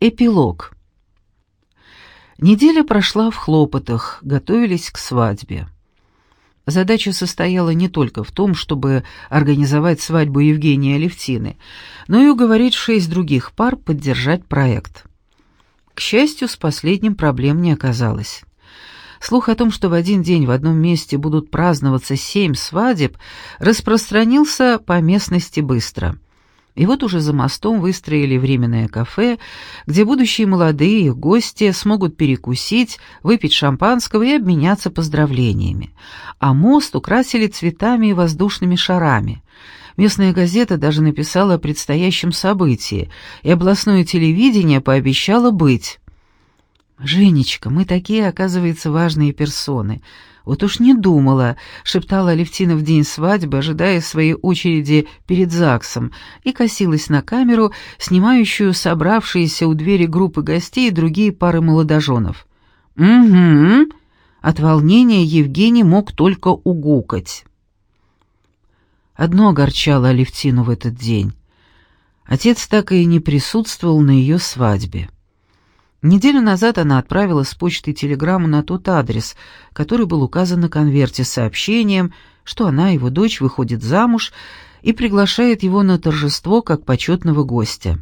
Эпилог. Неделя прошла в хлопотах, готовились к свадьбе. Задача состояла не только в том, чтобы организовать свадьбу Евгения Алевтины, но и уговорить шесть других пар поддержать проект. К счастью, с последним проблем не оказалось. Слух о том, что в один день в одном месте будут праздноваться семь свадеб, распространился по местности быстро — и вот уже за мостом выстроили временное кафе, где будущие молодые их гости смогут перекусить, выпить шампанского и обменяться поздравлениями. А мост украсили цветами и воздушными шарами. Местная газета даже написала о предстоящем событии, и областное телевидение пообещало быть. «Женечка, мы такие, оказывается, важные персоны. «Вот уж не думала», — шептала Алевтина в день свадьбы, ожидая своей очереди перед ЗАГСом, и косилась на камеру, снимающую собравшиеся у двери группы гостей и другие пары молодоженов. «Угу», — от волнения Евгений мог только угукать. Одно огорчало Алевтину в этот день. Отец так и не присутствовал на ее свадьбе. Неделю назад она отправила с почты телеграмму на тот адрес, который был указан на конверте с сообщением, что она, его дочь, выходит замуж и приглашает его на торжество как почетного гостя.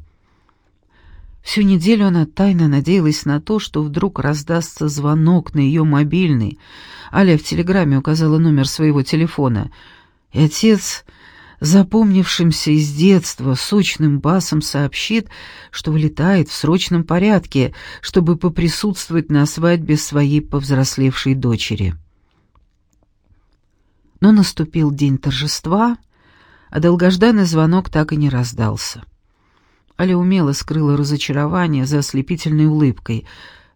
Всю неделю она тайно надеялась на то, что вдруг раздастся звонок на ее мобильный. Аля в телеграмме указала номер своего телефона, и отец запомнившимся из детства сочным басом сообщит, что вылетает в срочном порядке, чтобы поприсутствовать на свадьбе своей повзрослевшей дочери. Но наступил день торжества, а долгожданный звонок так и не раздался. Аля умело скрыла разочарование за ослепительной улыбкой.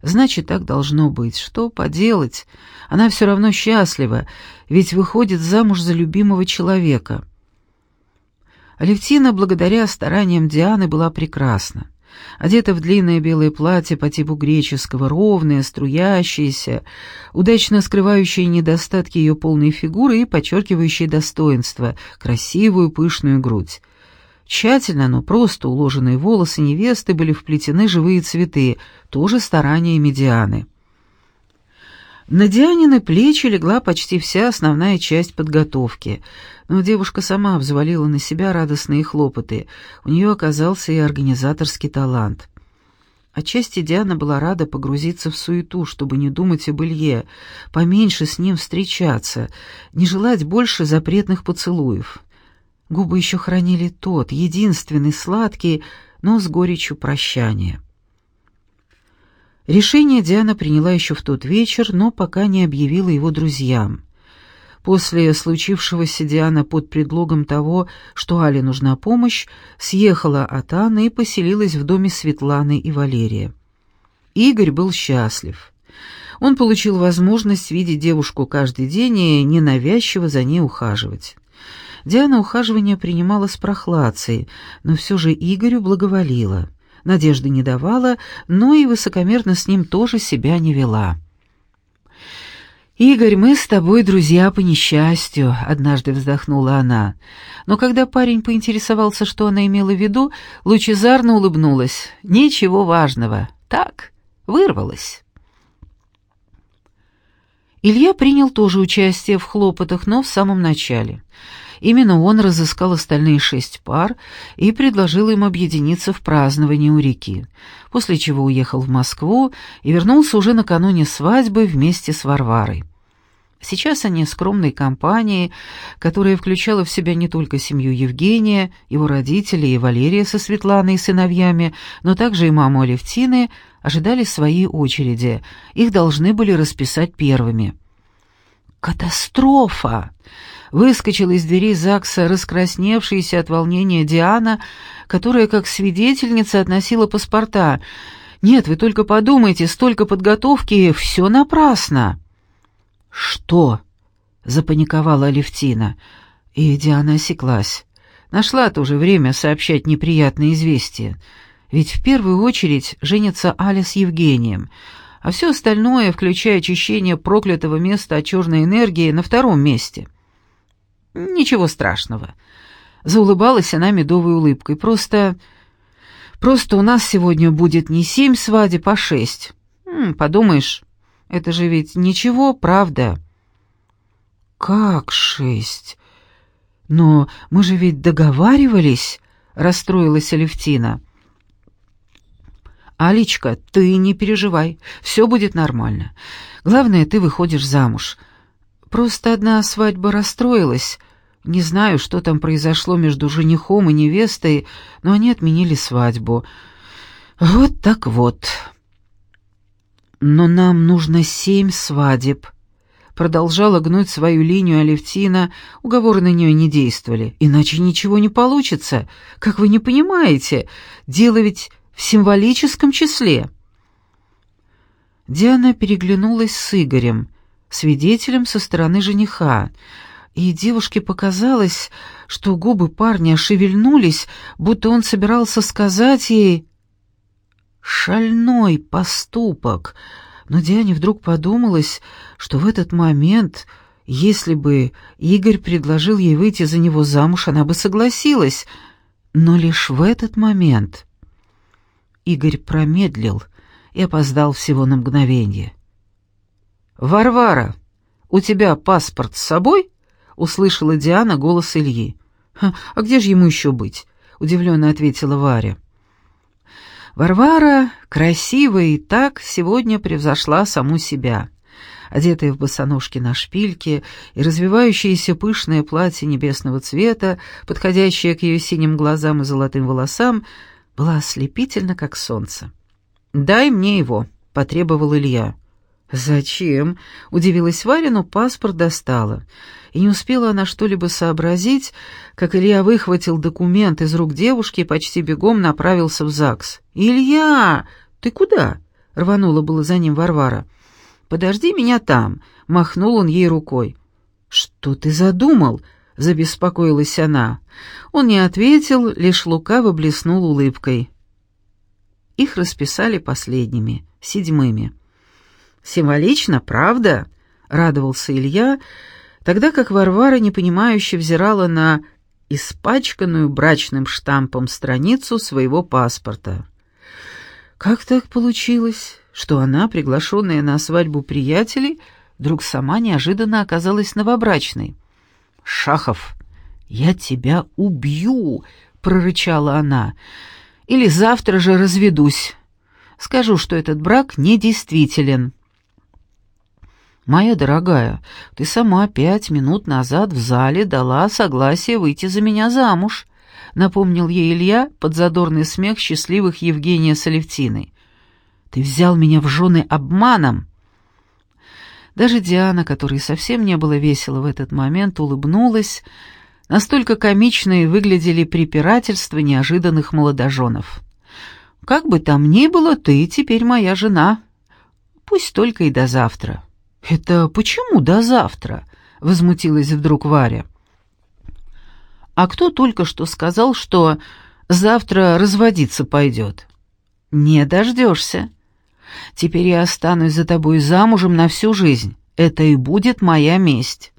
Значит, так должно быть. Что поделать? Она все равно счастлива, ведь выходит замуж за любимого человека — Алевтина, благодаря стараниям Дианы, была прекрасна. Одета в длинное белое платье по типу греческого, ровное, струящееся, удачно скрывающее недостатки ее полной фигуры и подчеркивающее достоинство, красивую пышную грудь. Тщательно, но просто уложенные волосы невесты были вплетены живые цветы, тоже стараниями Дианы. На Дианины плечи легла почти вся основная часть подготовки, но девушка сама взвалила на себя радостные хлопоты, у нее оказался и организаторский талант. Отчасти Диана была рада погрузиться в суету, чтобы не думать об Илье, поменьше с ним встречаться, не желать больше запретных поцелуев. Губы еще хранили тот, единственный сладкий, но с горечью прощания. Решение Диана приняла еще в тот вечер, но пока не объявила его друзьям. После случившегося Диана под предлогом того, что Але нужна помощь, съехала от Анны и поселилась в доме Светланы и Валерия. Игорь был счастлив. Он получил возможность видеть девушку каждый день и ненавязчиво за ней ухаживать. Диана ухаживание принимала с прохладцей, но все же Игорю благоволила надежды не давала, но и высокомерно с ним тоже себя не вела. «Игорь, мы с тобой друзья по несчастью», — однажды вздохнула она. Но когда парень поинтересовался, что она имела в виду, лучезарно улыбнулась. «Ничего важного. Так, вырвалась». Илья принял тоже участие в хлопотах, но в самом начале — Именно он разыскал остальные шесть пар и предложил им объединиться в праздновании у реки, после чего уехал в Москву и вернулся уже накануне свадьбы вместе с Варварой. Сейчас они скромной компанией, которая включала в себя не только семью Евгения, его родителей и Валерия со Светланой и сыновьями, но также и маму Алевтины, ожидали своей очереди. Их должны были расписать первыми. «Катастрофа!» Выскочила из двери ЗАГСа раскрасневшаяся от волнения Диана, которая как свидетельница относила паспорта. «Нет, вы только подумайте, столько подготовки, все напрасно!» «Что?» — запаниковала Алевтина. И Диана осеклась. Нашла тоже время сообщать неприятные известия. Ведь в первую очередь женится Аля с Евгением, а все остальное, включая очищение проклятого места от черной энергии, на втором месте — «Ничего страшного». Заулыбалась она медовой улыбкой. «Просто... Просто у нас сегодня будет не семь свадеб, а шесть. М, подумаешь, это же ведь ничего, правда?» «Как шесть? Но мы же ведь договаривались», — расстроилась Алевтина. «Аличка, ты не переживай, все будет нормально. Главное, ты выходишь замуж. Просто одна свадьба расстроилась. Не знаю, что там произошло между женихом и невестой, но они отменили свадьбу. Вот так вот. Но нам нужно семь свадеб». Продолжала гнуть свою линию Алевтина, уговоры на нее не действовали. «Иначе ничего не получится. Как вы не понимаете, дело ведь в символическом числе». Диана переглянулась с Игорем, свидетелем со стороны жениха, и девушке показалось, что губы парня шевельнулись, будто он собирался сказать ей «шальной поступок», но Диане вдруг подумалось, что в этот момент, если бы Игорь предложил ей выйти за него замуж, она бы согласилась, но лишь в этот момент. Игорь промедлил и опоздал всего на мгновение. «Варвара, у тебя паспорт с собой?» — услышала Диана голос Ильи. «А где же ему еще быть?» — удивленно ответила Варя. Варвара, красивая и так, сегодня превзошла саму себя. Одетая в босоножки на шпильке и развивающееся пышное платье небесного цвета, подходящее к ее синим глазам и золотым волосам, была ослепительна, как солнце. «Дай мне его», — потребовал Илья. «Зачем?» — удивилась Варя, но паспорт достала. И не успела она что-либо сообразить, как Илья выхватил документ из рук девушки и почти бегом направился в ЗАГС. «Илья, ты куда?» — рванула было за ним Варвара. «Подожди меня там», — махнул он ей рукой. «Что ты задумал?» — забеспокоилась она. Он не ответил, лишь лукаво блеснул улыбкой. Их расписали последними, седьмыми. «Символично, правда?» — радовался Илья, тогда как Варвара непонимающе взирала на испачканную брачным штампом страницу своего паспорта. Как так получилось, что она, приглашенная на свадьбу приятелей, вдруг сама неожиданно оказалась новобрачной? «Шахов, я тебя убью!» — прорычала она. «Или завтра же разведусь. Скажу, что этот брак недействителен». «Моя дорогая, ты сама пять минут назад в зале дала согласие выйти за меня замуж», — напомнил ей Илья под задорный смех счастливых Евгения с Алевтиной. «Ты взял меня в жены обманом». Даже Диана, которой совсем не было весело в этот момент, улыбнулась. Настолько комичные выглядели препирательства неожиданных молодоженов. «Как бы там ни было, ты теперь моя жена. Пусть только и до завтра». «Это почему до завтра?» — возмутилась вдруг Варя. «А кто только что сказал, что завтра разводиться пойдет?» «Не дождешься. Теперь я останусь за тобой замужем на всю жизнь. Это и будет моя месть».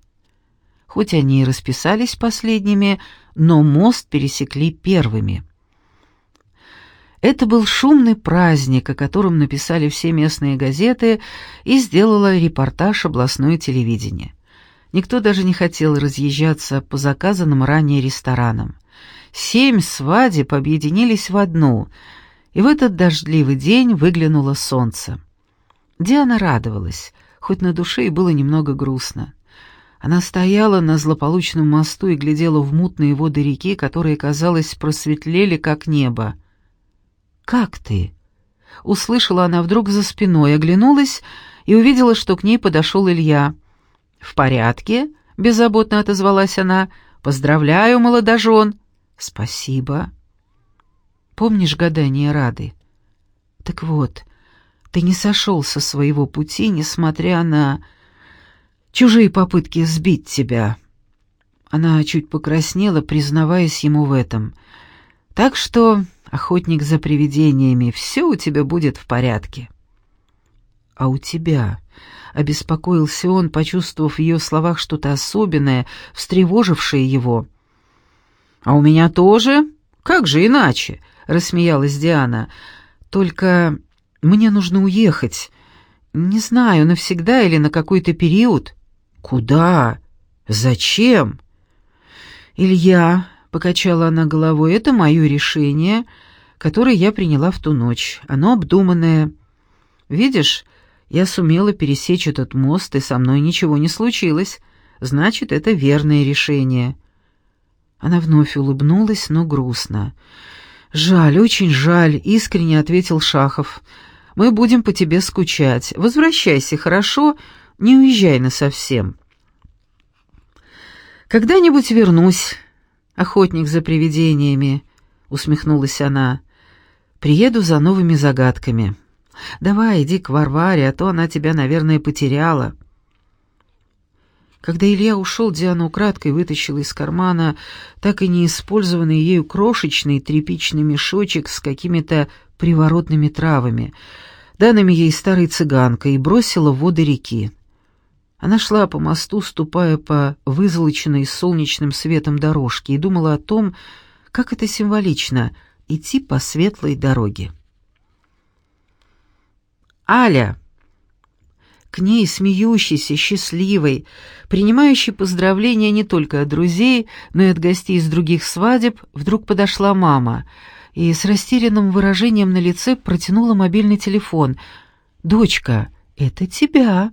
Хоть они и расписались последними, но мост пересекли первыми. Это был шумный праздник, о котором написали все местные газеты и сделало репортаж областное телевидение. Никто даже не хотел разъезжаться по заказанным ранее ресторанам. Семь свадеб объединились в одну, и в этот дождливый день выглянуло солнце. Диана радовалась, хоть на душе и было немного грустно. Она стояла на злополучном мосту и глядела в мутные воды реки, которые, казалось, просветлели, как небо. «Как ты?» Услышала она вдруг за спиной, оглянулась и увидела, что к ней подошел Илья. «В порядке?» — беззаботно отозвалась она. «Поздравляю, молодожен!» «Спасибо». «Помнишь гадание Рады?» «Так вот, ты не сошел со своего пути, несмотря на чужие попытки сбить тебя». Она чуть покраснела, признаваясь ему в этом. «Так что охотник за привидениями, все у тебя будет в порядке». «А у тебя?» — обеспокоился он, почувствовав в ее словах что-то особенное, встревожившее его. «А у меня тоже? Как же иначе?» —— рассмеялась Диана. «Только мне нужно уехать. Не знаю, навсегда или на какой-то период». «Куда? Зачем?» «Илья», — покачала она головой, — «это мое решение, которое я приняла в ту ночь. Оно обдуманное. Видишь, я сумела пересечь этот мост, и со мной ничего не случилось. Значит, это верное решение». Она вновь улыбнулась, но грустно. «Жаль, очень жаль», — искренне ответил Шахов. «Мы будем по тебе скучать. Возвращайся, хорошо? Не уезжай насовсем». «Когда-нибудь вернусь, охотник за привидениями», — усмехнулась она. «Приеду за новыми загадками. Давай, иди к Варваре, а то она тебя, наверное, потеряла». Когда Илья ушел, Диана украдкой вытащила из кармана так и не использованный ею крошечный тряпичный мешочек с какими-то приворотными травами, данными ей старой цыганкой, и бросила в воды реки. Она шла по мосту, ступая по вызолоченной солнечным светом дорожке, и думала о том, как это символично — идти по светлой дороге. «Аля!» К ней, смеющейся, счастливой, принимающей поздравления не только от друзей, но и от гостей из других свадеб, вдруг подошла мама и с растерянным выражением на лице протянула мобильный телефон. «Дочка, это тебя».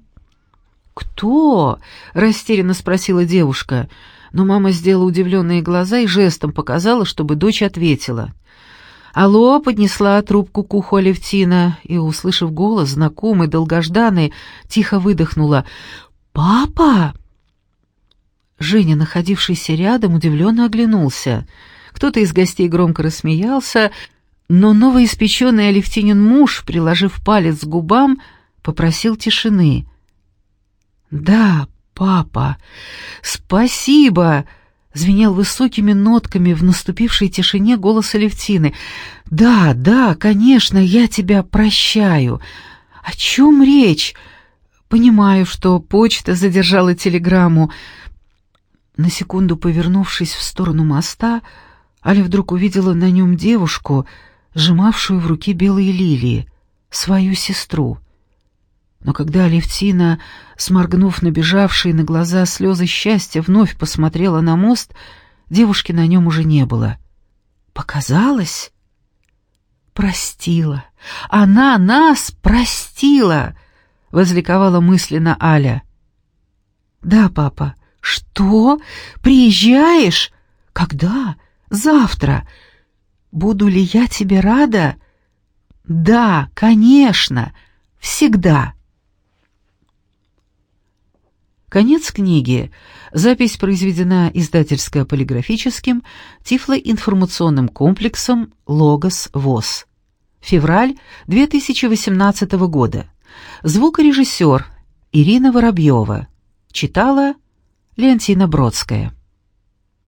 «Кто?» — растерянно спросила девушка, но мама сделала удивленные глаза и жестом показала, чтобы дочь ответила. Алло, поднесла трубку к уху Алевтина и, услышав голос, знакомый, долгожданный, тихо выдохнула. «Папа!» Женя, находившийся рядом, удивленно оглянулся. Кто-то из гостей громко рассмеялся, но новоиспеченный Алевтинин муж, приложив палец к губам, попросил тишины. «Да, папа, спасибо!» Звенел высокими нотками в наступившей тишине голос Алевтины. «Да, да, конечно, я тебя прощаю. О чем речь? Понимаю, что почта задержала телеграмму». На секунду повернувшись в сторону моста, Аля вдруг увидела на нем девушку, сжимавшую в руке белые лилии, свою сестру. Но когда Алевтина, сморгнув набежавшие на глаза слезы счастья, вновь посмотрела на мост, девушки на нем уже не было. Показалось? Простила. Она нас простила, возликовала мысленно Аля. Да, папа. Что? Приезжаешь? Когда? Завтра. Буду ли я тебе рада? Да, конечно. Всегда. Конец книги. Запись произведена издательско-полиграфическим тифлоинформационным комплексом «Логос ВОЗ». Февраль 2018 года. Звукорежиссер Ирина Воробьева. Читала Леонтина Бродская.